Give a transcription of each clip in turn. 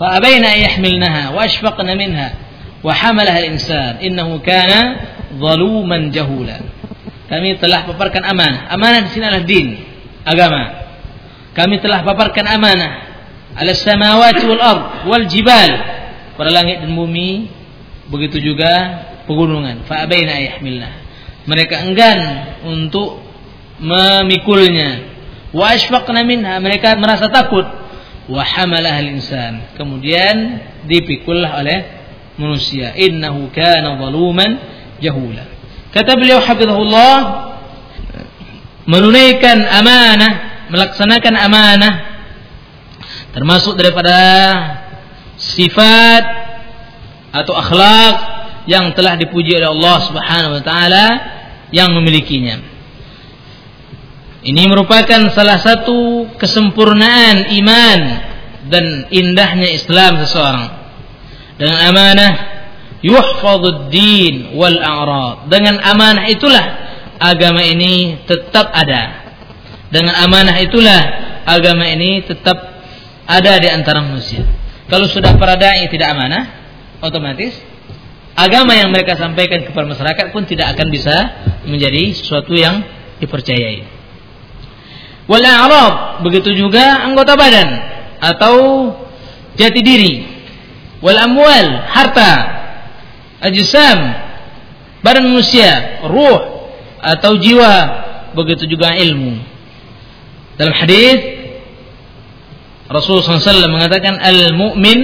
فأبين أن يحملنها وأشفقن منها وحملها الإنسان إنه كان ظلوما جهولا kami telah paparkan amanah amanah di sini adalah din agama kami telah paparkan amanah ala samawati wal ard wal jibal pada langit dan bumi begitu juga pegunungan fa abaina ayahmilna mereka enggan untuk memikulnya wa ashfaqna minha mereka merasa takut wa hamalah al-insan. Kemudian dipikullah oleh manusia. Innahu kana zaluman jahula. Kata beliau hafizahullah menunaikan amanah melaksanakan amanah termasuk daripada sifat atau akhlak yang telah dipuji oleh Allah Subhanahu wa taala yang memilikinya. Ini merupakan salah satu kesempurnaan iman dan indahnya Islam seseorang. Dengan amanah yuhfadzud wal a'rad. Dengan amanah itulah agama ini tetap ada. Dengan amanah itulah agama ini tetap ada di antara manusia. Kalau sudah para dai tidak amanah, otomatis agama yang mereka sampaikan kepada masyarakat pun tidak akan bisa menjadi sesuatu yang dipercayai. Wal a'rab begitu juga anggota badan atau jati diri. Wal amwal harta ajsam badan manusia, ruh atau jiwa begitu juga ilmu. Dalam hadis Rasulullah SAW mengatakan al-mu'min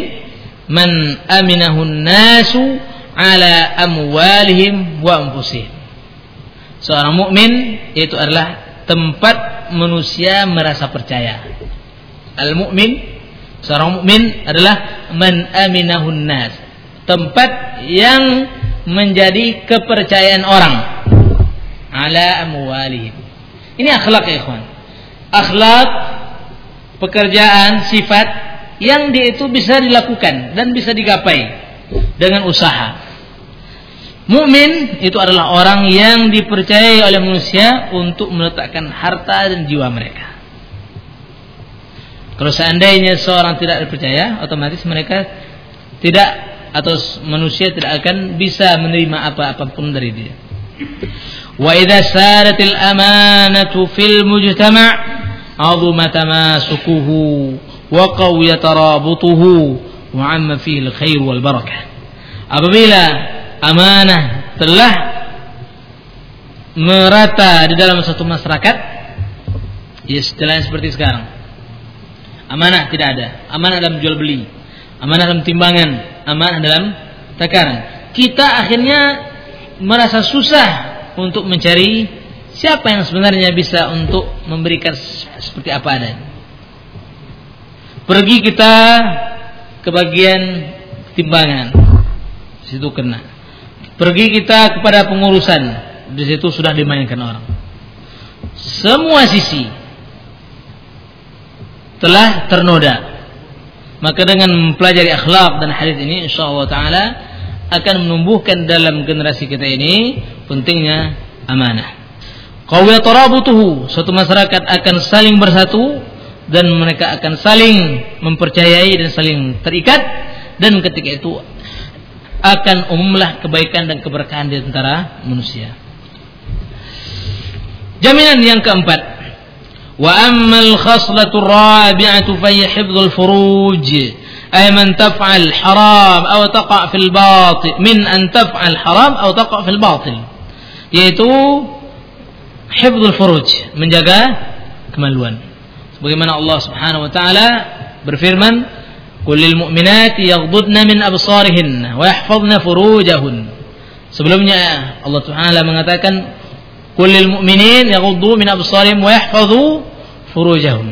man aminahun nasu ala amwalihim wa anfusihim. Seorang mukmin itu adalah tempat manusia merasa percaya. Al mukmin seorang mukmin adalah man aminahun nas. Tempat yang menjadi kepercayaan orang ala amwalihim. Ini akhlak ya ikhwan. Akhlak pekerjaan sifat yang dia itu bisa dilakukan dan bisa digapai dengan usaha. Mukmin itu adalah orang yang dipercayai oleh manusia untuk meletakkan harta dan jiwa mereka. Kalau seandainya seorang tidak dipercaya, otomatis mereka tidak atau manusia tidak akan bisa menerima apa-apapun dari dia. Wa idza saratil amanatu fil mujtama' 'azuma tamasukuhu wa qawiya tarabutuhu wa 'amma fihi al-khair wal barakah. Apabila amanah telah merata di dalam satu masyarakat. Ya istilahnya seperti sekarang. Amanah tidak ada. Amanah dalam jual beli. Amanah dalam timbangan. Amanah dalam takaran. Kita akhirnya merasa susah untuk mencari siapa yang sebenarnya bisa untuk memberikan seperti apa adanya. Pergi kita ke bagian timbangan. Situ kena Pergi kita kepada pengurusan, di situ sudah dimainkan orang. Semua sisi telah ternoda. Maka dengan mempelajari akhlak dan hadis ini insyaallah taala akan menumbuhkan dalam generasi kita ini pentingnya amanah. Qawiyat tarabutuhu, suatu masyarakat akan saling bersatu dan mereka akan saling mempercayai dan saling terikat dan ketika itu akan umumlah kebaikan dan keberkahan di antara manusia. Jaminan yang keempat, wa ammal khaslatu rabi'atu fa hifdzul furuj. Ay man taf'al haram aw taqa' fil batil. Min an taf'al haram aw taqa' fil batil. Yaitu hifdzul furuj menjaga kemaluan. Sebagaimana Allah Subhanahu wa taala berfirman Qul lil mu'minati yaghdudna min absarihinna wa yahfazna furujahun. Sebelumnya Allah Taala mengatakan Qul lil mu'minin yaghuddu min absarihim wa yahfazu furujahum.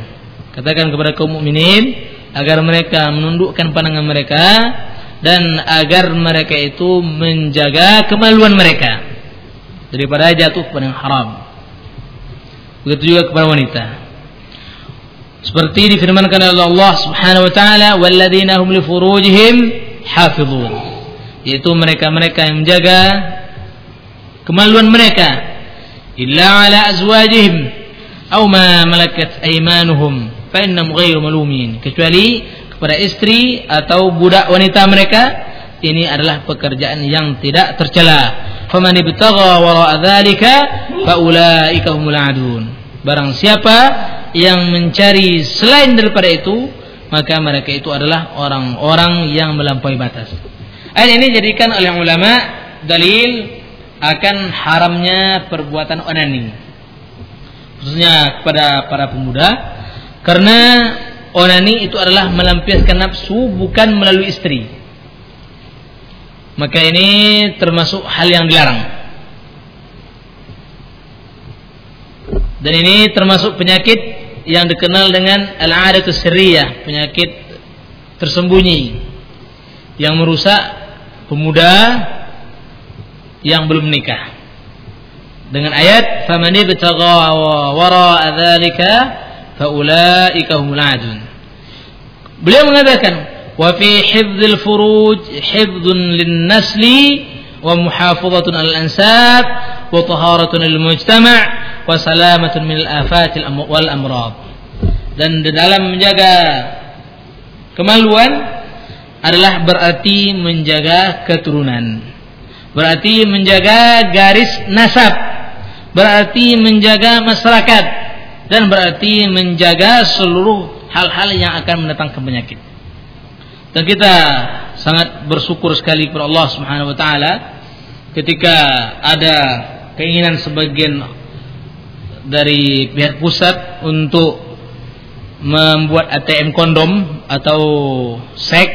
Katakan kepada kaum mukminin agar mereka menundukkan pandangan mereka dan agar mereka itu menjaga kemaluan mereka daripada jatuh kepada yang haram. Begitu juga kepada wanita. Seperti difirmankan oleh Allah Subhanahu wa taala, "Walladzina hum li furujihim hafizun." Yaitu mereka-mereka yang menjaga kemaluan mereka illa ala azwajihim aw ma malakat aymanuhum fa innahum ghairu malumin kecuali kepada istri atau budak wanita mereka ini adalah pekerjaan yang tidak tercela. Faman ibtagha wara'a dzalika faulaika humul adun. Barang siapa yang mencari selain daripada itu, maka mereka itu adalah orang-orang yang melampaui batas. Ayat ini dijadikan oleh ulama dalil akan haramnya perbuatan onani. Khususnya kepada para pemuda karena onani itu adalah melampiaskan nafsu bukan melalui istri. Maka ini termasuk hal yang dilarang. Dan ini termasuk penyakit yang dikenal dengan al-adatus sirriyah, penyakit tersembunyi yang merusak pemuda yang belum menikah. Dengan ayat faman ibtagha wara dzalika faulaika humul adun. Beliau mengatakan wa fi hifdzil furuj hifdzun lin nasli wa muhafazatun al ansab wa taharatun lil mujtama' wa salamatun min al afat wal amrad. Dan di dalam menjaga kemaluan adalah berarti menjaga keturunan berarti menjaga garis nasab, berarti menjaga masyarakat dan berarti menjaga seluruh hal-hal yang akan mendatangkan penyakit. Dan kita sangat bersyukur sekali kepada Allah Subhanahu wa taala ketika ada keinginan sebagian dari pihak pusat untuk membuat ATM kondom atau seks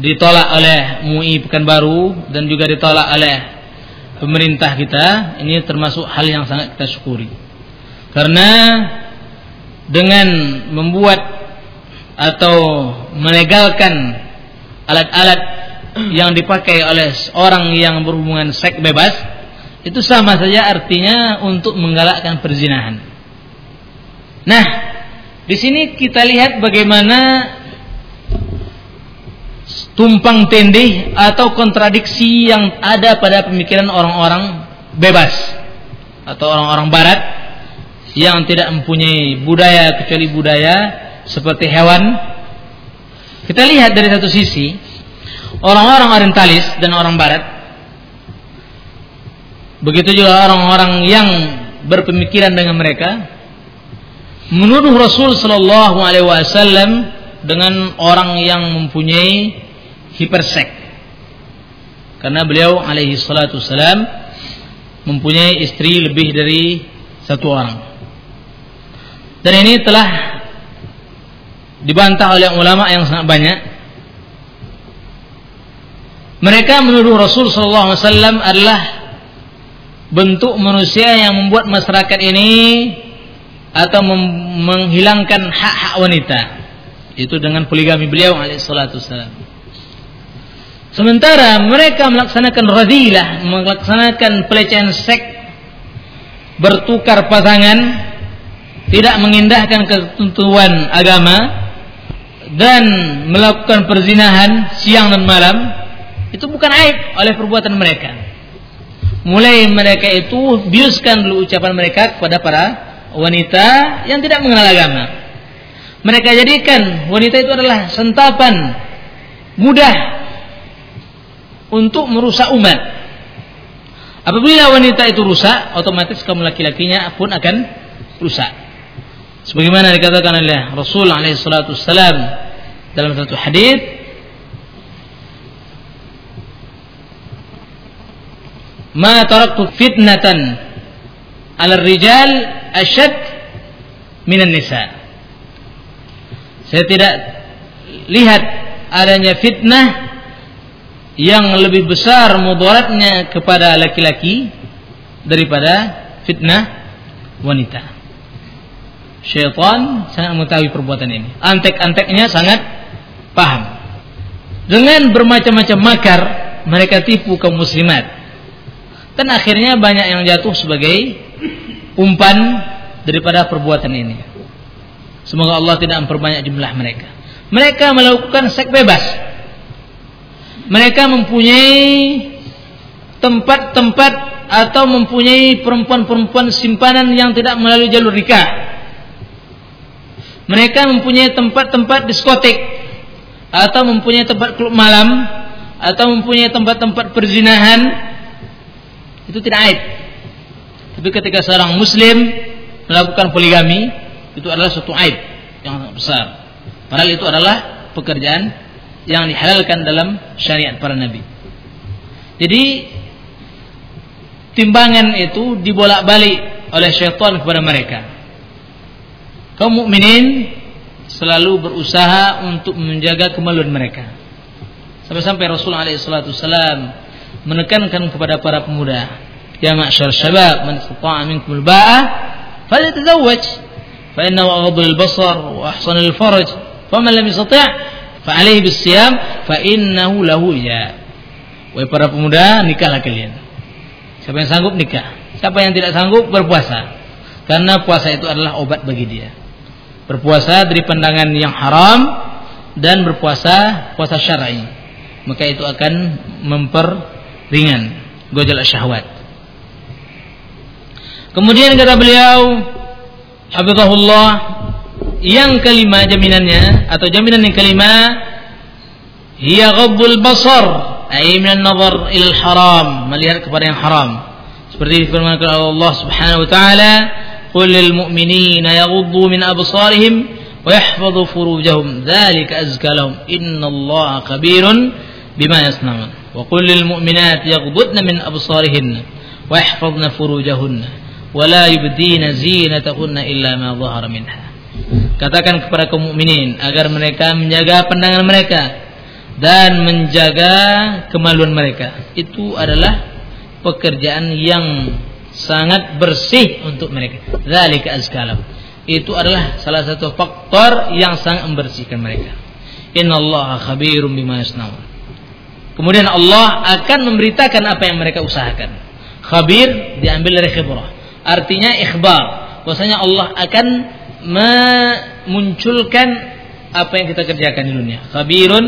ditolak oleh MUI Pekanbaru dan juga ditolak oleh pemerintah kita. Ini termasuk hal yang sangat kita syukuri. Karena dengan membuat atau melegalkan alat-alat yang dipakai oleh orang yang berhubungan seks bebas itu sama saja artinya untuk menggalakkan perzinahan. Nah, di sini kita lihat bagaimana tumpang tindih atau kontradiksi yang ada pada pemikiran orang-orang bebas atau orang-orang barat yang tidak mempunyai budaya kecuali budaya seperti hewan. Kita lihat dari satu sisi orang-orang orientalis dan orang barat begitu juga orang-orang yang berpemikiran dengan mereka menuduh Rasul Shallallahu Alaihi Wasallam dengan orang yang mempunyai hipersek. Karena beliau alaihi salatu salam mempunyai istri lebih dari satu orang. Dan ini telah dibantah oleh ulama yang sangat banyak. Mereka menuduh Rasul sallallahu alaihi wasallam adalah bentuk manusia yang membuat masyarakat ini atau menghilangkan hak-hak wanita. Itu dengan poligami beliau alaihi salatu salam. Sementara mereka melaksanakan radilah, melaksanakan pelecehan seks, bertukar pasangan, tidak mengindahkan ketentuan agama dan melakukan perzinahan siang dan malam, itu bukan aib oleh perbuatan mereka. Mulai mereka itu biuskan dulu ucapan mereka kepada para wanita yang tidak mengenal agama. Mereka jadikan wanita itu adalah sentapan mudah untuk merusak umat. Apabila wanita itu rusak, otomatis kaum laki-lakinya pun akan rusak. Sebagaimana dikatakan oleh Rasul alaihi salatu dalam satu hadis Ma taraktu fitnatan 'ala rijal asyad minan nisa. Saya tidak lihat adanya fitnah yang lebih besar mudaratnya kepada laki-laki daripada fitnah wanita. Syaitan sangat mengetahui perbuatan ini. Antek-anteknya sangat paham. Dengan bermacam-macam makar mereka tipu kaum muslimat. Dan akhirnya banyak yang jatuh sebagai umpan daripada perbuatan ini. Semoga Allah tidak memperbanyak jumlah mereka. Mereka melakukan seks bebas mereka mempunyai tempat-tempat atau mempunyai perempuan-perempuan simpanan yang tidak melalui jalur nikah. Mereka mempunyai tempat-tempat diskotik atau mempunyai tempat klub malam atau mempunyai tempat-tempat perzinahan itu tidak aib. Tapi ketika seorang muslim melakukan poligami itu adalah suatu aib yang besar. Padahal itu adalah pekerjaan yang dihalalkan dalam syariat para nabi. Jadi timbangan itu dibolak-balik oleh syaitan kepada mereka. Kaum mukminin selalu berusaha untuk menjaga kemaluan mereka. Sampai-sampai Rasulullah SAW menekankan kepada para pemuda, "Ya ma'syar syabab, man istata'a minkum al-ba'a falyatazawwaj, fa innahu aghaddu lil-basar wa ahsanu lil-farj, faman lam yastati' fa alayhi bis-siyam fa innahu lahu ya." Wahai para pemuda, nikahlah kalian. Siapa yang sanggup nikah. Siapa yang tidak sanggup berpuasa. Karena puasa itu adalah obat bagi dia. Berpuasa dari pandangan yang haram dan berpuasa puasa syar'i. Maka itu akan memperingan gojol syahwat. Kemudian kata beliau, Hafizahullah, yang kelima jaminannya atau jaminan yang kelima, hiya ghabbul basar. Ay nazar il haram. Melihat kepada yang haram. Seperti oleh Allah Subhanahu wa taala qul lil mu'minina yaghuddu min absarihim wa yahfazu furujahum. Dzalika azka lahum. Innallaha khabirun bima yasnaun yaghuddna min absarihinna wa yahfazna furujahunna wa la yubdina zinatahunna illa ma dhahara minha katakan kepada kaum mukminin agar mereka menjaga pandangan mereka dan menjaga kemaluan mereka. Itu adalah pekerjaan yang sangat bersih untuk mereka. Zalika azkalam. Itu adalah salah satu faktor yang sangat membersihkan mereka. Innallaha khabirum bima yasnaun. Kemudian Allah akan memberitakan apa yang mereka usahakan. Khabir diambil dari khibrah. Artinya ikhbar. Bahwasanya Allah akan memunculkan apa yang kita kerjakan di dunia. Khabirun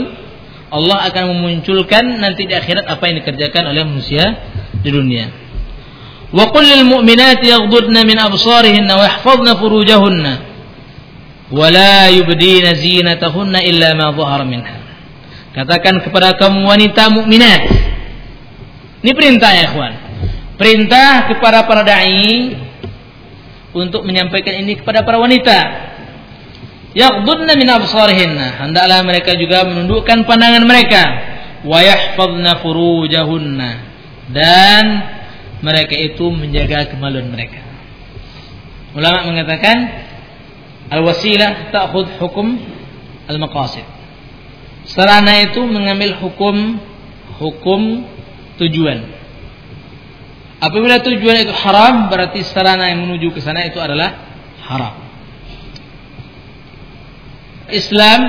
Allah akan memunculkan nanti di akhirat apa yang dikerjakan oleh manusia di dunia. Wa qul lil mu'minati yaghdudna min absarihinna wa yahfazna furujahunna wa la yubdina zinatahunna illa ma dhahara minha. Katakan kepada kaum wanita mukminat. Ini perintah ya, ikhwan. Perintah kepada para dai untuk menyampaikan ini kepada para wanita. Yaghdudna min absarihinna. Hendaklah mereka juga menundukkan pandangan mereka. Wa yahfazna furujahunna. Dan mereka itu menjaga kemaluan mereka. Ulama mengatakan al wasilah ta'khudh hukum al maqasid sarana itu mengambil hukum hukum tujuan apabila tujuan itu haram berarti sarana yang menuju ke sana itu adalah haram Islam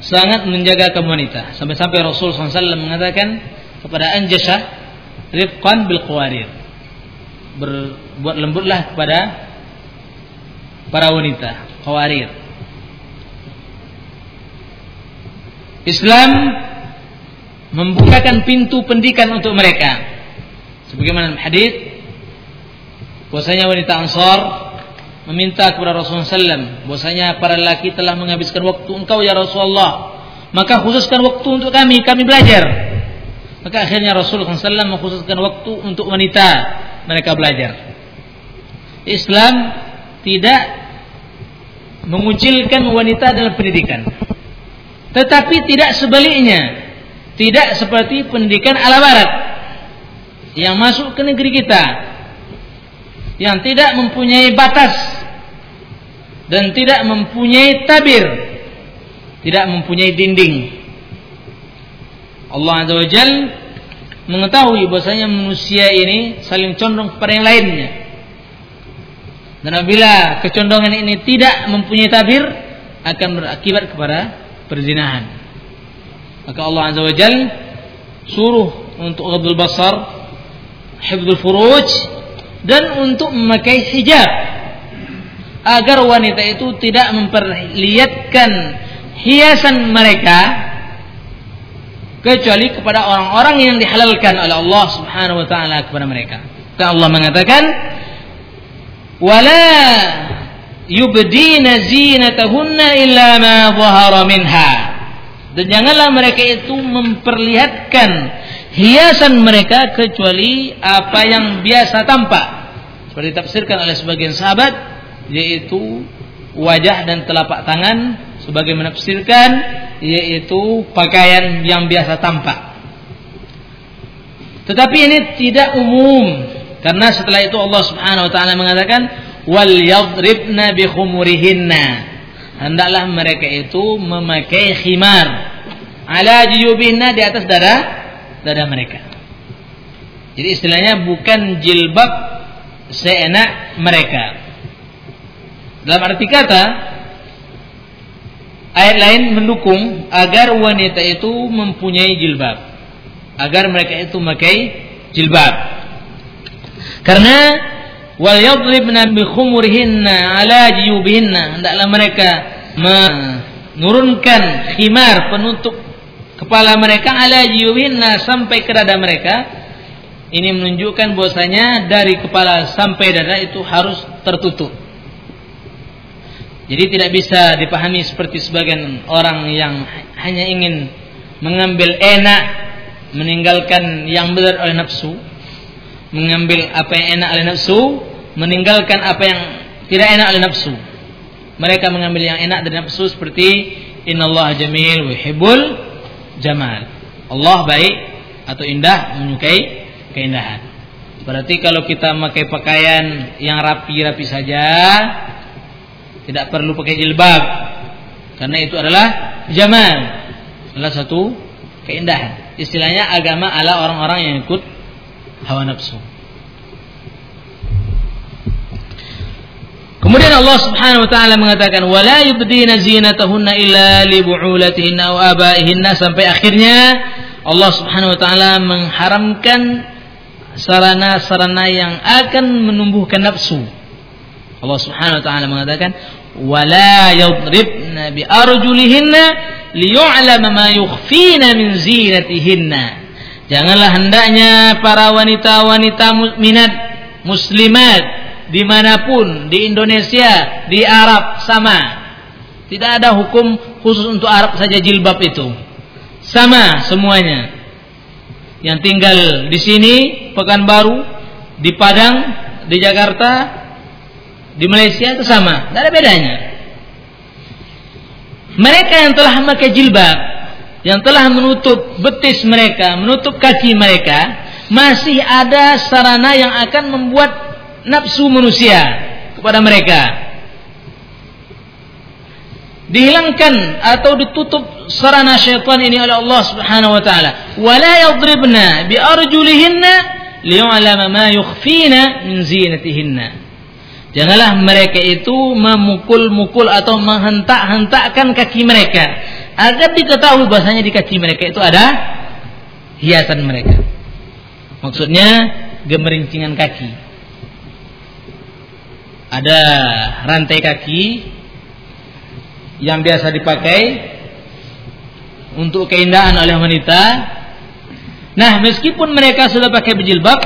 sangat menjaga wanita. Sampai-sampai Rasul SAW mengatakan kepada Anjasha, rifqan bil qawarir. Berbuat lembutlah kepada para wanita, qawarir. Islam membukakan pintu pendidikan untuk mereka. Sebagaimana hadis bahwasanya wanita Ansar meminta kepada Rasulullah SAW bahwasanya para lelaki telah menghabiskan waktu engkau ya Rasulullah. Maka khususkan waktu untuk kami kami belajar. Maka akhirnya Rasulullah SAW mengkhususkan waktu untuk wanita mereka belajar. Islam tidak mengucilkan wanita dalam pendidikan tetapi tidak sebaliknya. Tidak seperti pendidikan ala barat. Yang masuk ke negeri kita. Yang tidak mempunyai batas. Dan tidak mempunyai tabir, tidak mempunyai dinding. Allah Azza wa Jal mengetahui bahwasanya manusia ini saling condong kepada yang lainnya. Dan apabila kecondongan ini tidak mempunyai tabir akan berakibat kepada perzinahan. Maka Allah Azza wa Jal suruh untuk ghadul basar, hifdzul furuj dan untuk memakai hijab agar wanita itu tidak memperlihatkan hiasan mereka kecuali kepada orang-orang yang dihalalkan oleh Allah Subhanahu wa taala kepada mereka. Dan Allah mengatakan wala yubdina zinatahunna illa ma dhahara minha. Dan janganlah mereka itu memperlihatkan hiasan mereka kecuali apa yang biasa tampak. Seperti tafsirkan oleh sebagian sahabat yaitu wajah dan telapak tangan sebagai menafsirkan yaitu pakaian yang biasa tampak. Tetapi ini tidak umum karena setelah itu Allah Subhanahu wa taala mengatakan wal yadribna bi khumurihinna hendaklah mereka itu memakai khimar ala jiyubihna di atas dada dada mereka. Jadi istilahnya bukan jilbab seenak mereka. Dalam arti kata ayat lain mendukung agar wanita itu mempunyai jilbab. Agar mereka itu memakai jilbab. Karena wal yadribna bi khumurihinna ala jiyubihinna. Hendaklah mereka menurunkan khimar penutup kepala mereka ala jiyubihinna sampai ke dada mereka. Ini menunjukkan bahwasanya dari kepala sampai dada itu harus tertutup. Jadi tidak bisa dipahami seperti sebagian orang yang hanya ingin mengambil enak meninggalkan yang benar oleh nafsu mengambil apa yang enak oleh nafsu meninggalkan apa yang tidak enak oleh nafsu. Mereka mengambil yang enak dari nafsu seperti innallaha jamil yuhibbul jamal. Allah baik atau indah menyukai keindahan. Berarti kalau kita memakai pakaian yang rapi-rapi saja tidak perlu pakai jilbab karena itu adalah jamal. Salah satu keindahan. Istilahnya agama ala orang-orang yang ikut hawa nafsu. Kemudian Allah Subhanahu wa taala mengatakan wala yubdina zinatahunna illa li bu'ulatihinna wa abaihinna sampai akhirnya Allah Subhanahu wa taala mengharamkan sarana-sarana yang akan menumbuhkan nafsu. Allah Subhanahu wa taala mengatakan wala yadribna bi arjulihinna liyu'lama ma yukhfina min zinatihinna. Janganlah hendaknya para wanita-wanita mukminat muslimat di mana pun di Indonesia di Arab sama. Tidak ada hukum khusus untuk Arab saja jilbab itu. Sama semuanya. Yang tinggal di sini Pekanbaru di Padang di Jakarta di Malaysia itu sama. Tidak ada bedanya. Mereka yang telah memakai jilbab yang telah menutup betis mereka menutup kaki mereka masih ada sarana yang akan membuat nafsu manusia kepada mereka. Dihilangkan atau ditutup sarana syaitan ini oleh Allah Subhanahu wa taala. Wala yadribna bi arjulihinna liya'lama ma yukhfina min zinatihinna. Janganlah mereka itu memukul-mukul atau menghentak-hentakkan kaki mereka. Agar diketahui bahasanya di kaki mereka itu ada hiasan mereka. Maksudnya gemerincingan kaki ada rantai kaki yang biasa dipakai untuk keindahan oleh wanita. Nah, meskipun mereka sudah pakai berjilbab,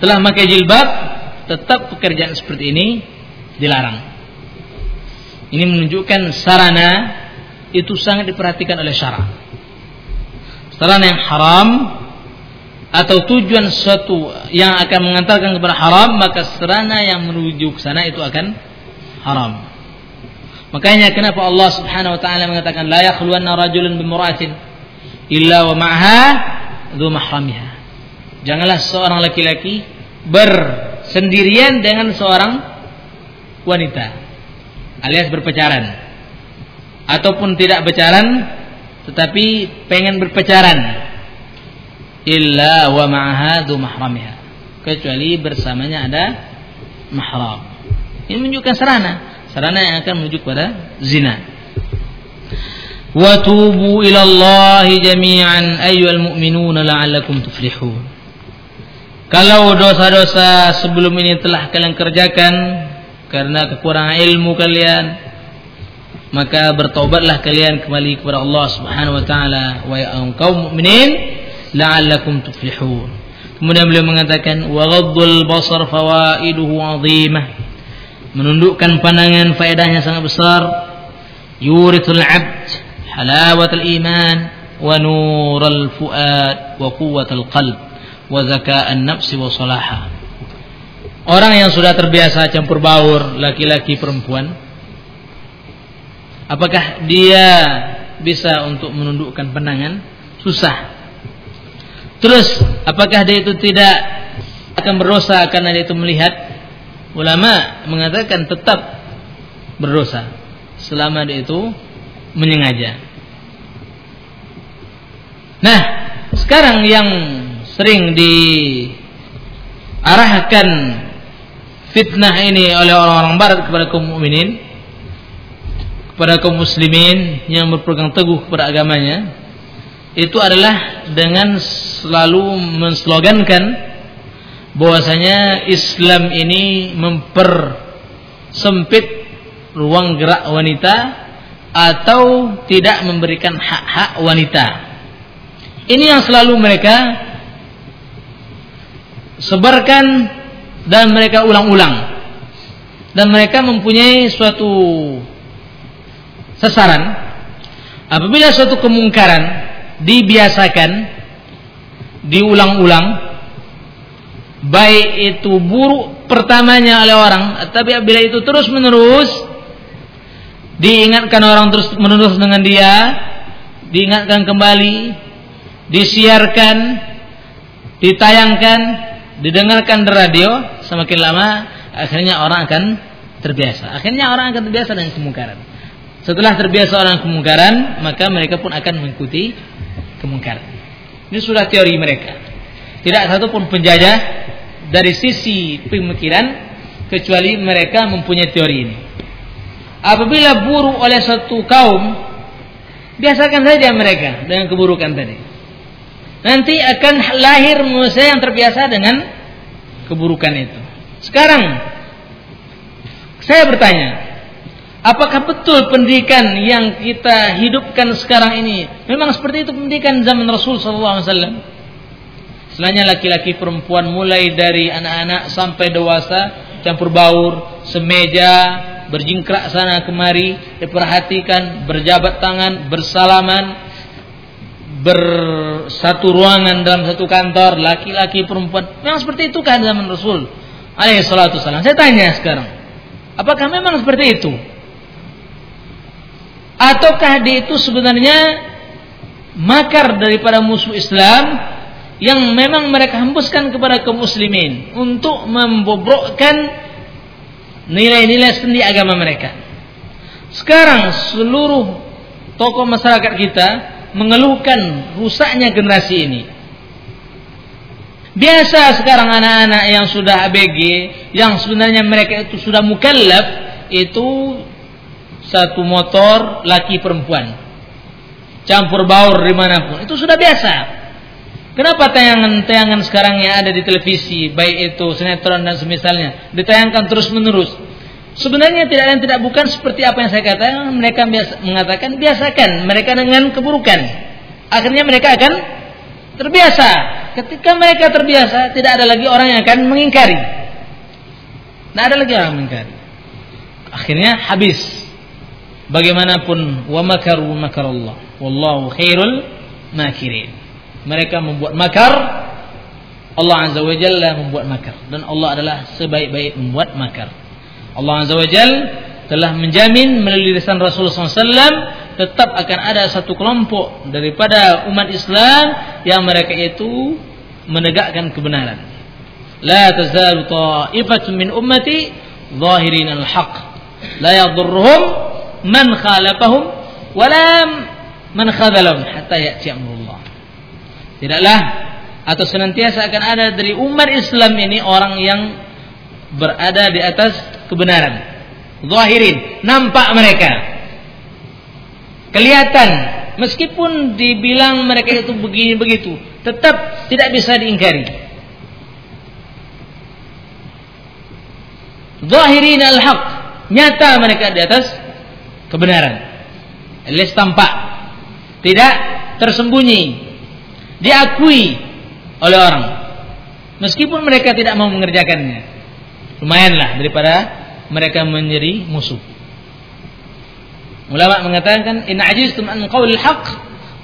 telah pakai jilbab, tetap pekerjaan seperti ini dilarang. Ini menunjukkan sarana itu sangat diperhatikan oleh syara. Sarana yang haram atau tujuan sesuatu yang akan mengantarkan kepada haram maka serana yang menuju ke sana itu akan haram. Makanya kenapa Allah Subhanahu wa taala mengatakan la yakhluwanna rajulun bimra'atin illa wa ma'ha dzu mahramiha. Janganlah seorang laki-laki bersendirian dengan seorang wanita alias berpacaran ataupun tidak berpacaran tetapi pengen berpacaran illa wa ma'aha dhu mahramiha kecuali bersamanya ada mahram. Ini menunjukkan sarana. Sarana yang akan menuju pada zina. Wa tubu ila Allah jami'an ayyuhal mu'minuna la'allakum tuflihun. Kalau dosa-dosa sebelum ini telah kalian kerjakan karena kekurangan ilmu kalian maka bertobatlah kalian kembali kepada Allah Subhanahu wa taala. Wa ya kaum mukminin la'allakum tuflihun. Kemudian beliau mengatakan wa ghaddul basar fawaiduhu 'azimah. Menundukkan pandangan faedahnya sangat besar. Yurithul 'abd halawatul iman wa nurul fuad wa quwwatul qalb wa zaka'an nafsi wa salaha orang yang sudah terbiasa campur baur laki-laki perempuan apakah dia bisa untuk menundukkan pandangan susah terus apakah dia itu tidak akan berdosa karena dia itu melihat ulama mengatakan tetap berdosa selama dia itu menyengaja. Nah, sekarang yang sering diarahkan fitnah ini oleh orang-orang barat kepada kaum mukminin kepada kaum muslimin yang berpegang teguh kepada agamanya itu adalah dengan selalu menslogankan bahwasanya Islam ini mempersempit ruang gerak wanita atau tidak memberikan hak-hak wanita. Ini yang selalu mereka sebarkan dan mereka ulang-ulang. Dan mereka mempunyai suatu sasaran apabila suatu kemungkaran dibiasakan diulang-ulang baik itu buruk pertamanya oleh orang tapi apabila itu terus menerus diingatkan orang terus menerus dengan dia, diingatkan kembali, disiarkan, ditayangkan, didengarkan di radio, semakin lama akhirnya orang akan terbiasa. Akhirnya orang akan terbiasa dengan kemungkaran. Setelah terbiasa orang kemungkaran, maka mereka pun akan mengikuti kemungkaran. Ini sudah teori mereka. Tidak satu pun penjajah dari sisi pemikiran kecuali mereka mempunyai teori ini. Apabila buruk oleh satu kaum biasakan saja mereka dengan keburukan tadi. Nanti akan lahir manusia yang terbiasa dengan keburukan itu. Sekarang saya bertanya apakah betul pendidikan yang kita hidupkan sekarang ini memang seperti itu pendidikan zaman Rasul sallallahu alaihi wasallam Selainnya laki-laki perempuan mulai dari anak-anak sampai dewasa campur baur, semeja, berjingkrak sana kemari, diperhatikan, berjabat tangan, bersalaman, bersatu ruangan dalam satu kantor, laki-laki perempuan. Memang seperti itu kan zaman Rasul alaihi salatu. Saya tanya sekarang, apakah memang seperti itu? Ataukah dia itu sebenarnya makar daripada musuh Islam yang memang mereka hembuskan kepada kaum muslimin untuk membobrokkan nilai-nilai sendi agama mereka. Sekarang seluruh tokoh masyarakat kita mengeluhkan rusaknya generasi ini. Biasa sekarang anak-anak yang sudah ABG, yang sebenarnya mereka itu sudah mukallaf, itu satu motor laki perempuan. Campur baur di mana pun. Itu sudah biasa. Kenapa tayangan-tayangan sekarang yang ada di televisi, baik itu sinetron dan semisalnya, ditayangkan terus-menerus? Sebenarnya tidak lain tidak bukan seperti apa yang saya katakan, mereka biasa, mengatakan biasakan mereka dengan keburukan. Akhirnya mereka akan terbiasa. Ketika mereka terbiasa, tidak ada lagi orang yang akan mengingkari. Tidak ada lagi orang yang mengingkari. Akhirnya habis. Bagaimanapun wa makaru makarallah. Wallahu khairul makirin. Mereka membuat makar Allah Azza wa Jalla membuat makar. Dan Allah adalah sebaik-baik membuat makar. Allah Azza wa Jalla telah menjamin melalui lisan Rasulullah SAW tetap akan ada satu kelompok daripada umat Islam yang mereka itu menegakkan kebenaran. La tazalu ta'ifatun min ummati zahirin al-haq. La yadurruhum man khalafahum wala man khadalahum hatta ya'ti amrullah Tidaklah atau senantiasa akan ada dari umat Islam ini orang yang berada di atas kebenaran. Zahirin, nampak mereka. Kelihatan meskipun dibilang mereka itu begini begitu, tetap tidak bisa diingkari. Zahirin al-haq, nyata mereka di atas kebenaran. Alias tampak, tidak tersembunyi, diakui oleh orang meskipun mereka tidak mau mengerjakannya lumayanlah daripada mereka menjadi musuh Ulama mengatakan in ajiztum an qaulil haqq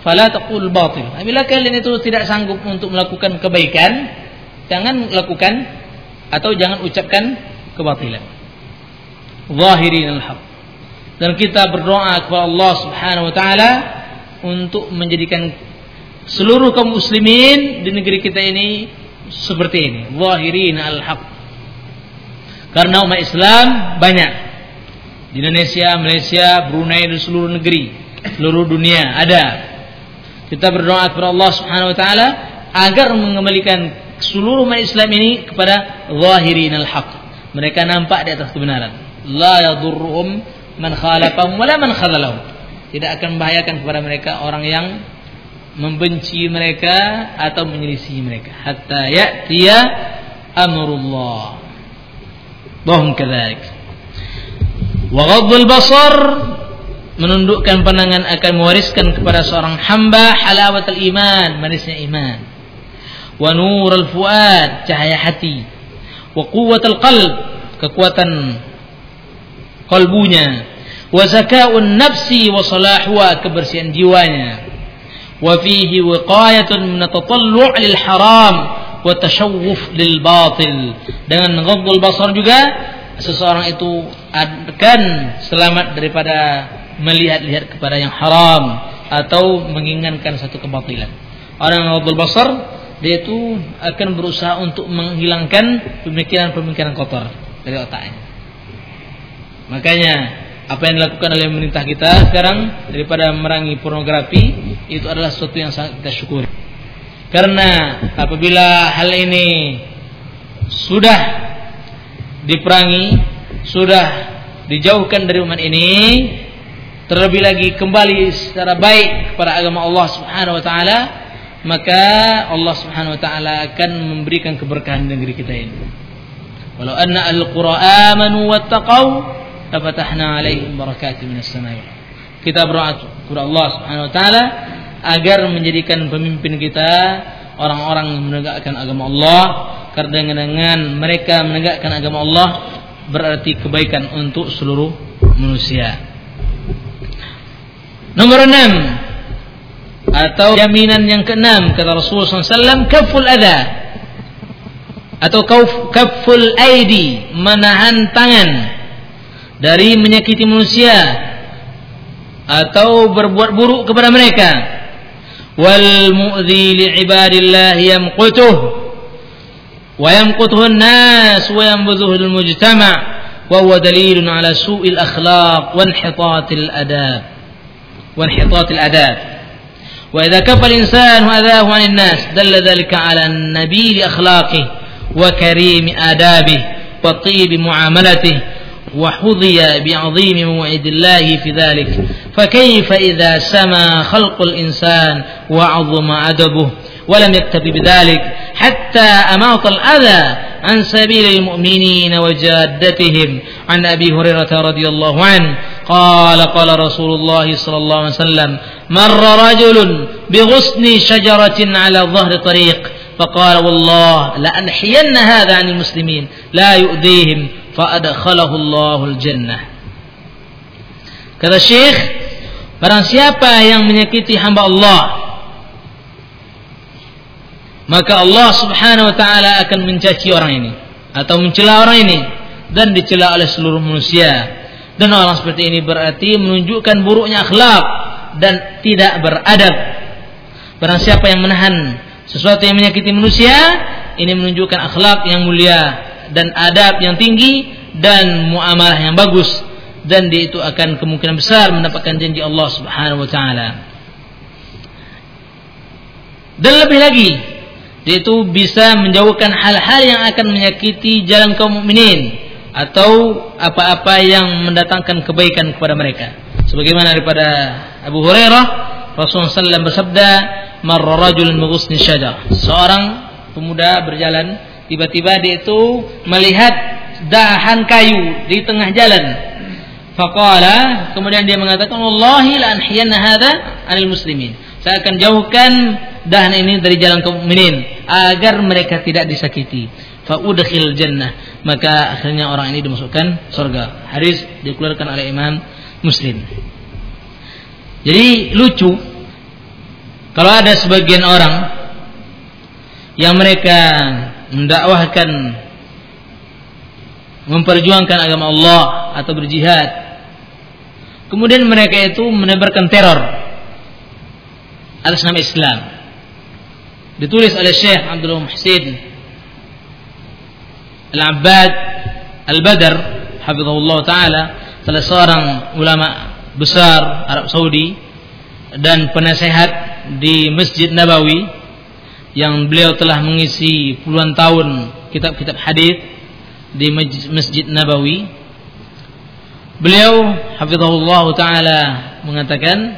fala taqul batil. Apabila kalian itu tidak sanggup untuk melakukan kebaikan, jangan lakukan atau jangan ucapkan kebatilan. Zahirin al-haq. Dan kita berdoa kepada Allah Subhanahu wa taala untuk menjadikan seluruh kaum muslimin di negeri kita ini seperti ini, zahirin al-haq. Karena umat Islam banyak di Indonesia, Malaysia, Brunei dan seluruh negeri, seluruh dunia ada. Kita berdoa kepada Allah Subhanahu wa taala agar mengembalikan seluruh umat Islam ini kepada zahirin al-haq. Mereka nampak di atas kebenaran. La yadurruhum man khalafahum wala man khadalahum. Tidak akan membahayakan kepada mereka orang yang membenci mereka atau menyelisih mereka hatta ya'tiya amrullah. Wahum kadzalik. Wa ghaddul basar menundukkan pandangan akan mewariskan kepada seorang hamba halawatul iman, manisnya iman. Wa nurul fuad, cahaya hati. Wa quwwatul qalb, kekuatan kalbunya wa zakaun nafsi wa salahuha kebersihan jiwanya wa fihi wiqayatun min tatallu' lil haram wa tashawuf lil batil. Dengan ghaddul basar juga seseorang itu akan selamat daripada melihat-lihat kepada yang haram atau menginginkan satu kebatilan. Orang yang ghaddul basar dia itu akan berusaha untuk menghilangkan pemikiran-pemikiran kotor dari otaknya Makanya apa yang dilakukan oleh pemerintah kita sekarang daripada merangi pornografi itu adalah sesuatu yang sangat kita syukuri. Karena apabila hal ini sudah diperangi, sudah dijauhkan dari umat ini, terlebih lagi kembali secara baik kepada agama Allah Subhanahu wa taala, maka Allah Subhanahu wa taala akan memberikan keberkahan negeri kita ini. Walau anna al-qura amanu wattaqau lafatahna alaihim barakatun minas samai Kita berdoa kepada Allah Subhanahu wa taala agar menjadikan pemimpin kita orang-orang yang menegakkan agama Allah karena dengan mereka menegakkan agama Allah berarti kebaikan untuk seluruh manusia. Nomor enam. Atau jaminan yang keenam kata Rasulullah SAW kaful ada atau kaful aidi menahan tangan dari menyakiti manusia atau berbuat buruk kepada mereka wal mu'dhi li ibadillah yamqutuh wa yamqutuhu an-nas wa yanbudhuhu al-mujtama' wa huwa dalilun ala su'il akhlaq wa inhitatil adab wa inhitatil adab وإذا كف الإنسان أذاه عن الناس دل ذلك على النبيل أخلاقه وكريم آدابه وطيب معاملته وحظي بعظيم موعد الله في ذلك. فكيف إذا سما خلق الإنسان وعظم أدبه؟ ولم يكتفي بذلك حتى أماط الأذى عن سبيل المؤمنين وجادتهم. عن أبي هريرة رضي الله عنه قال قال رسول الله صلى الله عليه وسلم مر رجل بغصن شجرة على ظهر طريق فقال والله لأنحين هذا عن المسلمين لا يؤذيهم فأدخله الله الجنة kata Syekh barang siapa yang menyakiti hamba Allah maka Allah Subhanahu wa taala akan mencaci orang ini atau mencela orang ini dan dicela oleh seluruh manusia dan orang seperti ini berarti menunjukkan buruknya akhlak dan tidak beradab barang siapa yang menahan sesuatu yang menyakiti manusia ini menunjukkan akhlak yang mulia Dan adab yang tinggi dan muamalah yang bagus dan dia itu akan kemungkinan besar mendapatkan janji Allah Subhanahu wa taala. Dan lebih lagi, dia itu bisa menjauhkan hal-hal yang akan menyakiti jalan kaum mukminin atau apa-apa yang mendatangkan kebaikan kepada mereka. Sebagaimana daripada Abu Hurairah, Rasulullah SAW bersabda, marra rajulun bighusni syajar. Seorang pemuda berjalan, tiba-tiba dia itu melihat dahan kayu di tengah jalan. Faqala, kemudian dia mengatakan, "Wallahi la anhiyanna hadza 'anil muslimin." Saya akan jauhkan dahan ini dari jalan kaum mukminin agar mereka tidak disakiti. Fa udkhil jannah. Maka akhirnya orang ini dimasukkan surga. Hadis dikeluarkan oleh Imam Muslim. Jadi lucu kalau ada sebagian orang yang mereka mendakwahkan memperjuangkan agama Allah atau berjihad. Kemudian mereka itu menebarkan teror atas nama Islam. Ditulis oleh Syekh Abdul Muhsin Al-Abbad Al-Badr hafizahullah taala salah seorang ulama besar Arab Saudi dan penasehat di Masjid Nabawi yang beliau telah mengisi puluhan tahun kitab-kitab hadis di Masjid Nabawi. Beliau hafizahullah taala mengatakan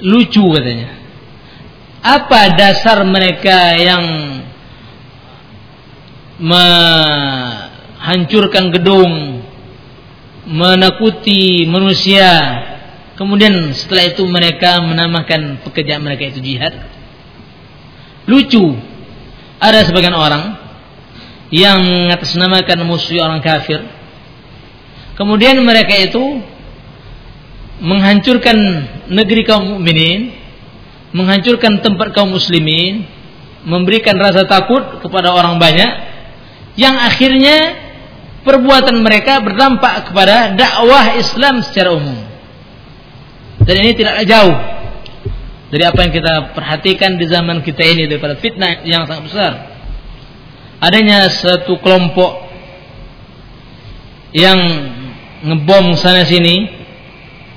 lucu katanya. Apa dasar mereka yang menghancurkan gedung, menakuti manusia, kemudian setelah itu mereka menamakan pekerjaan mereka itu jihad? Lucu. Ada sebagian orang yang mengatasnamakan musuh orang kafir. Kemudian mereka itu menghancurkan negeri kaum mukminin menghancurkan tempat kaum muslimin memberikan rasa takut kepada orang banyak yang akhirnya perbuatan mereka berdampak kepada dakwah Islam secara umum. Dan ini tidak jauh dari apa yang kita perhatikan di zaman kita ini daripada fitnah yang sangat besar. Adanya satu kelompok yang ngebom sana sini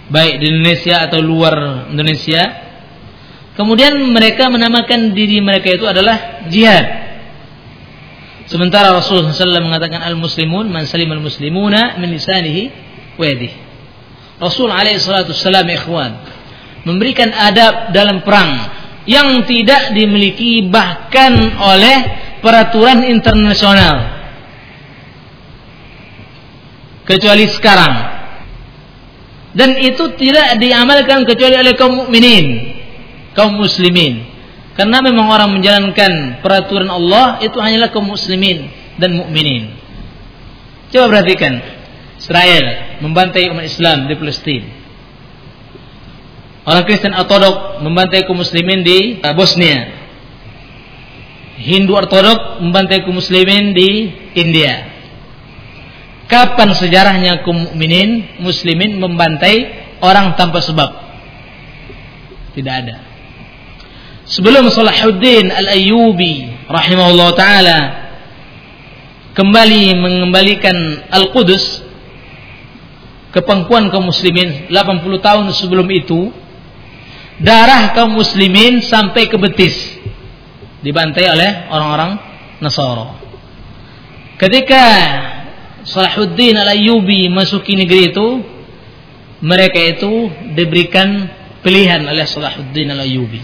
baik di Indonesia atau luar Indonesia. Kemudian mereka menamakan diri mereka itu adalah jihad. Sementara Rasulullah SAW mengatakan al-muslimun man salim al-muslimuna min lisanihi wa. Rasul alaihi salatu wassalam ikhwan memberikan adab dalam perang yang tidak dimiliki bahkan oleh peraturan internasional. Kecuali sekarang. Dan itu tidak diamalkan kecuali oleh kaum mukminin kaum muslimin. Karena memang orang menjalankan peraturan Allah itu hanyalah kaum muslimin dan mukminin. Coba perhatikan. Israel membantai umat Islam di Palestina Orang Kristen Ortodok membantai kaum muslimin di Bosnia. Hindu Ortodok membantai kaum muslimin di India. Kapan sejarahnya kaum mukminin muslimin membantai orang tanpa sebab? Tidak ada. Sebelum Salahuddin Al-Ayyubi rahimahullah taala kembali mengembalikan Al-Qudus ke pangkuan kaum muslimin 80 tahun sebelum itu darah kaum muslimin sampai ke betis dibantai oleh orang-orang Nasara. Ketika Salahuddin Al-Ayyubi masuki negeri itu, mereka itu diberikan pilihan oleh Salahuddin Al-Ayyubi.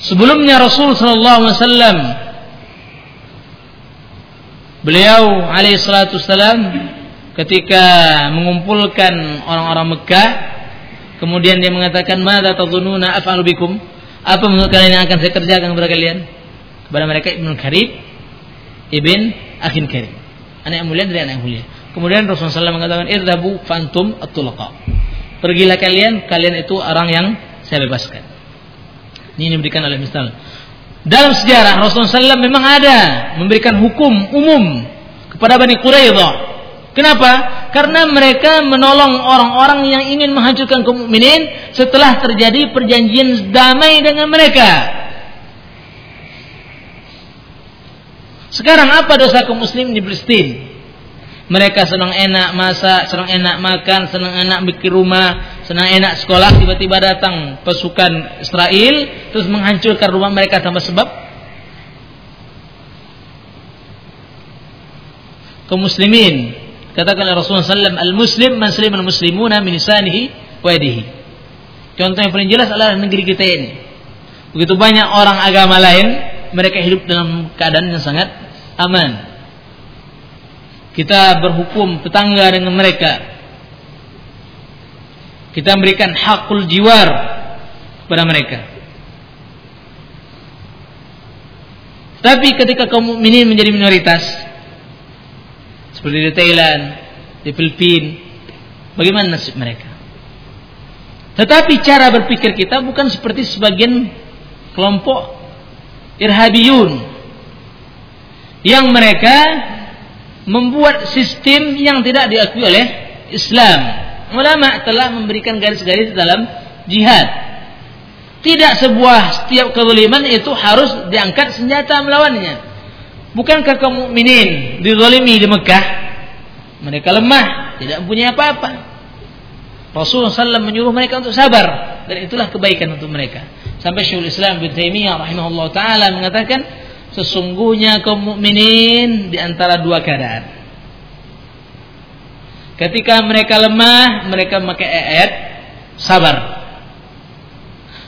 Sebelumnya Rasul sallallahu alaihi wasallam beliau alaihi salatu wasallam ketika mengumpulkan orang-orang Mekah Kemudian dia mengatakan, "Mada tadhununa af'alu bikum?" Apa menurut kalian yang akan saya kerjakan kepada kalian? Kepada mereka Ibnu Karib Ibn Akhin Karim. Anak yang mulia dari anak yang mulia. Kemudian Rasulullah SAW mengatakan, "Idhabu fantum at-tulaqa." Pergilah kalian, kalian itu orang yang saya bebaskan. Ini diberikan oleh misal. Dalam sejarah Rasulullah SAW memang ada memberikan hukum umum kepada Bani Quraidah Kenapa? Karena mereka menolong orang-orang yang ingin menghancurkan kaum mukminin setelah terjadi perjanjian damai dengan mereka. Sekarang apa dosa kaum muslim di Palestina? Mereka senang enak masak, senang enak makan, senang enak bikin rumah, senang enak sekolah. Tiba-tiba datang pasukan Israel terus menghancurkan rumah mereka tanpa sebab. Kaum muslimin Katakan Rasulullah SAW, al-muslim man salim al-muslimuna min lisanihi wa yadihi. Contoh yang paling jelas adalah negeri kita ini. Begitu banyak orang agama lain, mereka hidup dalam keadaan yang sangat aman. Kita berhukum tetangga dengan mereka. Kita memberikan hakul jiwar kepada mereka. Tapi ketika kaum mukminin menjadi minoritas, seperti di Thailand, di Filipina. Bagaimana nasib mereka? Tetapi cara berpikir kita bukan seperti sebagian kelompok irhabiyun yang mereka membuat sistem yang tidak diakui oleh Islam. Ulama telah memberikan garis-garis dalam jihad. Tidak sebuah setiap kezaliman itu harus diangkat senjata melawannya. Bukankah kaum mukminin dizalimi di Mekah? Mereka lemah, tidak punya apa-apa. Rasulullah SAW menyuruh mereka untuk sabar dan itulah kebaikan untuk mereka. Sampai Syekhul Islam bin Taimiyah rahimahullah taala mengatakan sesungguhnya kaum mukminin di antara dua keadaan. Ketika mereka lemah, mereka memakai ayat sabar.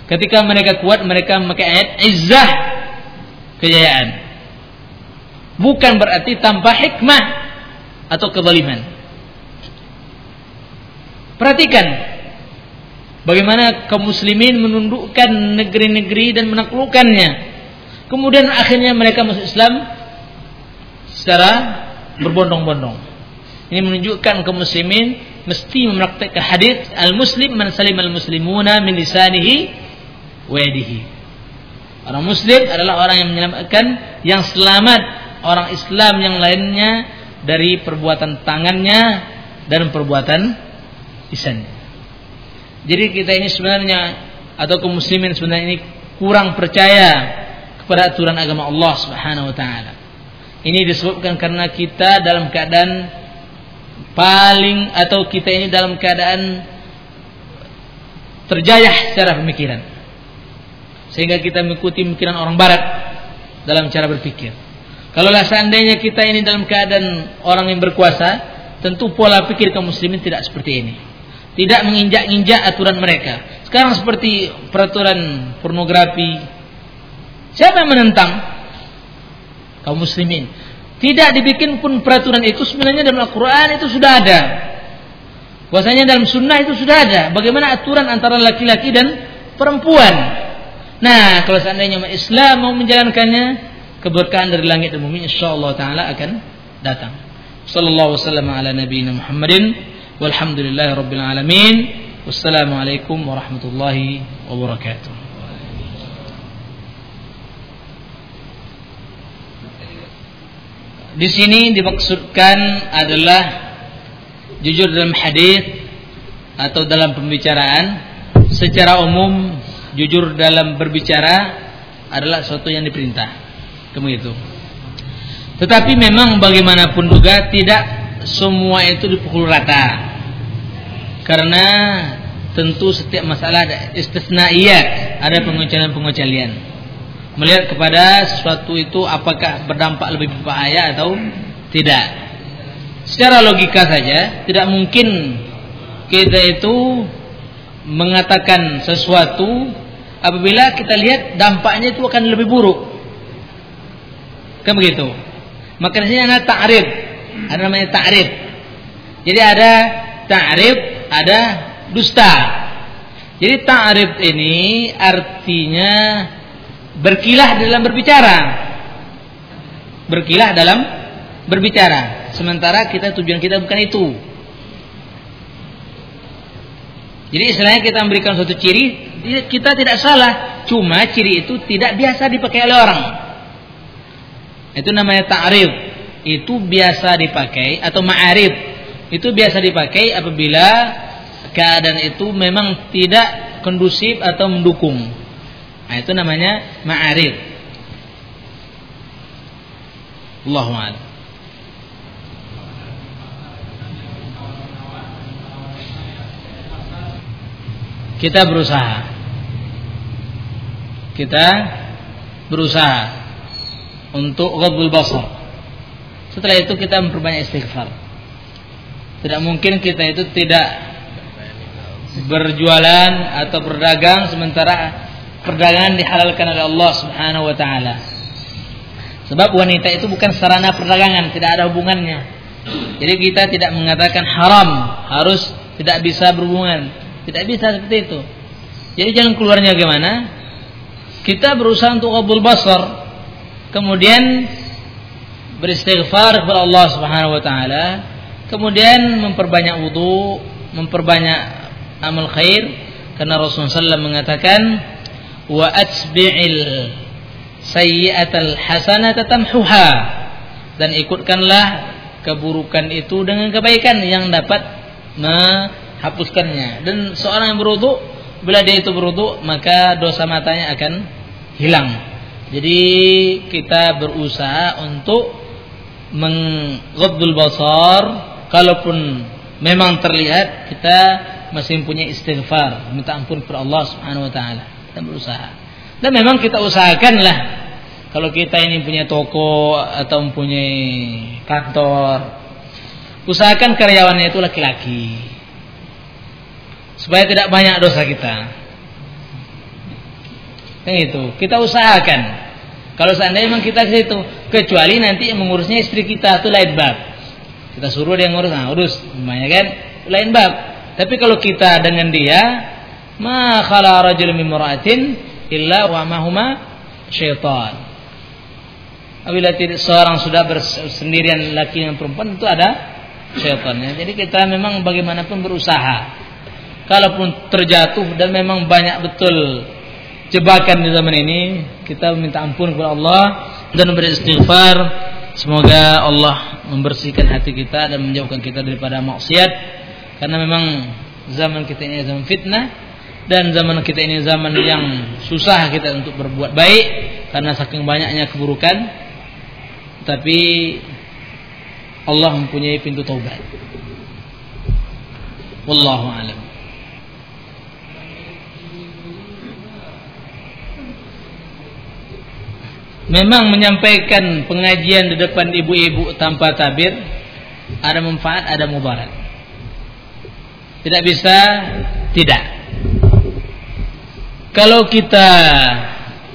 Ketika mereka kuat, mereka memakai ayat izzah kejayaan. Bukan berarti tanpa hikmah atau kezaliman. Perhatikan bagaimana kaum muslimin menundukkan negeri-negeri dan menaklukkannya. Kemudian akhirnya mereka masuk Islam secara berbondong-bondong. Ini menunjukkan kaum muslimin mesti mempraktikkan hadis al-muslim man salim al-muslimuna min lisanihi wa yadihi. Orang muslim adalah orang yang menyelamatkan yang selamat orang Islam yang lainnya dari perbuatan tangannya dan perbuatan lisannya. Jadi kita ini sebenarnya atau kaum muslimin sebenarnya ini kurang percaya kepada aturan agama Allah Subhanahu wa taala. Ini disebabkan karena kita dalam keadaan paling atau kita ini dalam keadaan terjayah secara pemikiran. Sehingga kita mengikuti pemikiran orang barat dalam cara berpikir. Kalau seandainya kita ini dalam keadaan orang yang berkuasa, tentu pola pikir kaum muslimin tidak seperti ini tidak menginjak-injak aturan mereka. Sekarang seperti peraturan pornografi. Siapa yang menentang? Kaum muslimin. Tidak dibikin pun peraturan itu sebenarnya dalam Al-Quran itu sudah ada. Bahwasanya dalam sunnah itu sudah ada. Bagaimana aturan antara laki-laki dan perempuan. Nah, kalau seandainya Islam mau menjalankannya, keberkahan dari langit dan bumi insyaallah taala akan datang. Sallallahu wasallam ala nabiyina Muhammadin walhamdulillahi rabbil alamin wassalamualaikum warahmatullahi wabarakatuh Di sini dimaksudkan adalah jujur dalam hadis atau dalam pembicaraan secara umum jujur dalam berbicara adalah sesuatu yang diperintah. Kamu itu. Tetapi memang bagaimanapun juga tidak semua itu dipukul rata. Karena tentu setiap masalah ada istisnaiyat, ada pengecualian-pengecualian. Melihat kepada sesuatu itu apakah berdampak lebih berbahaya atau tidak. Secara logika saja tidak mungkin kita itu mengatakan sesuatu apabila kita lihat dampaknya itu akan lebih buruk. Kan begitu. Maka di sini ada ta'rif. Ada namanya ta'rif. Jadi ada ta'rif ada dusta. Jadi ta'rif ini artinya berkilah dalam berbicara. Berkilah dalam berbicara. Sementara kita tujuan kita bukan itu. Jadi istilahnya kita memberikan suatu ciri, kita tidak salah. Cuma ciri itu tidak biasa dipakai oleh orang. Itu namanya ta'rif. Itu biasa dipakai atau ma'arif itu biasa dipakai apabila keadaan itu memang tidak kondusif atau mendukung. Nah, itu namanya ma'arif. Allahu Kita berusaha. Kita berusaha untuk ghadul basar. Setelah itu kita memperbanyak istighfar. Tidak mungkin kita itu tidak berjualan atau berdagang sementara perdagangan dihalalkan oleh Allah Subhanahu wa taala. Sebab wanita itu bukan sarana perdagangan, tidak ada hubungannya. Jadi kita tidak mengatakan haram, harus tidak bisa berhubungan. Tidak bisa seperti itu. Jadi jangan keluarnya gimana? Kita berusaha untuk qabul basar. Kemudian beristighfar kepada Allah Subhanahu wa taala. Kemudian memperbanyak wudhu, memperbanyak amal khair. Karena Rasulullah SAW mengatakan wa atbi'il sayyi'atal hasanata tamhuha. Dan ikutkanlah keburukan itu dengan kebaikan yang dapat menghapuskannya. Dan seorang yang berwudu bila dia itu berwudu maka dosa matanya akan hilang jadi kita berusaha untuk mengghaddul basar. Kalaupun memang terlihat kita masih punya istighfar minta ampun kepada Allah Subhanahu wa taala. Kita berusaha. Dan memang kita usahakanlah kalau kita ini punya toko atau mempunyai kantor usahakan karyawannya itu laki-laki. Supaya tidak banyak dosa kita itu. Kita usahakan. Kalau seandainya memang kita ke situ kecuali nanti yang mengurusnya istri kita itu lain bab. Kita suruh dia ngurus. Nah urus. Banyak kan? Lain bab. Tapi kalau kita dengan dia, ma khala rajul min mura'atin illa wa mahuma syaitan. Apabila tidak seorang sudah bersendirian laki dan perempuan itu ada syaitannya. Jadi kita memang bagaimanapun berusaha. Kalaupun terjatuh dan memang banyak betul jebakan di zaman ini, kita meminta ampun kepada Allah dan beristighfar. Semoga Allah membersihkan hati kita dan menjauhkan kita daripada maksiat. Karena memang zaman kita ini zaman fitnah dan zaman kita ini zaman yang susah kita untuk berbuat baik karena saking banyaknya keburukan. Tapi Allah mempunyai pintu taubat. Wallahu alam Memang menyampaikan pengajian di depan ibu-ibu tanpa tabir ada manfaat, ada mubarak. Tidak bisa, tidak. Kalau kita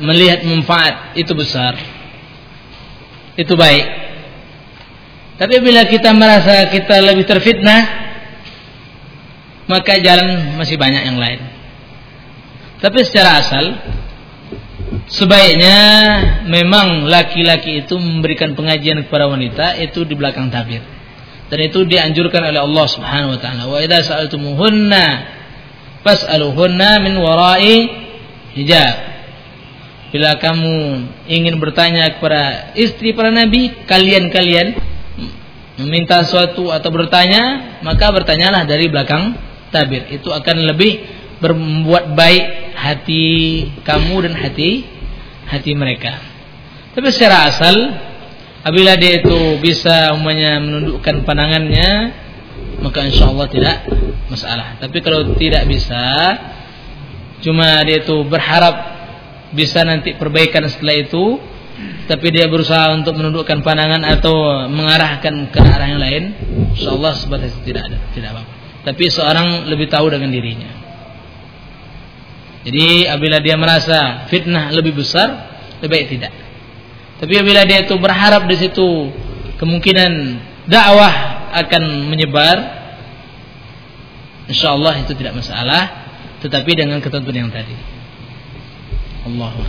melihat manfaat itu besar, itu baik. Tapi bila kita merasa kita lebih terfitnah, maka jalan masih banyak yang lain. Tapi secara asal, sebaiknya memang laki-laki itu memberikan pengajian kepada wanita itu di belakang tabir dan itu dianjurkan oleh Allah Subhanahu wa taala. Wa idza sa'altumuhunna fas'aluhunna min wara'i hijab. Bila kamu ingin bertanya kepada istri para nabi, kalian-kalian meminta sesuatu atau bertanya, maka bertanyalah dari belakang tabir. Itu akan lebih membuat baik hati kamu dan hati hati mereka. Tapi secara asal Apabila dia itu bisa umumnya menundukkan pandangannya, maka insya Allah tidak masalah. Tapi kalau tidak bisa, cuma dia itu berharap bisa nanti perbaikan setelah itu, tapi dia berusaha untuk menundukkan pandangan atau mengarahkan ke arah yang lain, insya Allah sebatas tidak ada, tidak apa-apa. Tapi seorang lebih tahu dengan dirinya. Jadi apabila dia merasa fitnah lebih besar, lebih baik tidak. Tapi bila dia itu berharap di situ kemungkinan dakwah akan menyebar, insya Allah itu tidak masalah, tetapi dengan ketentuan yang tadi. Allahu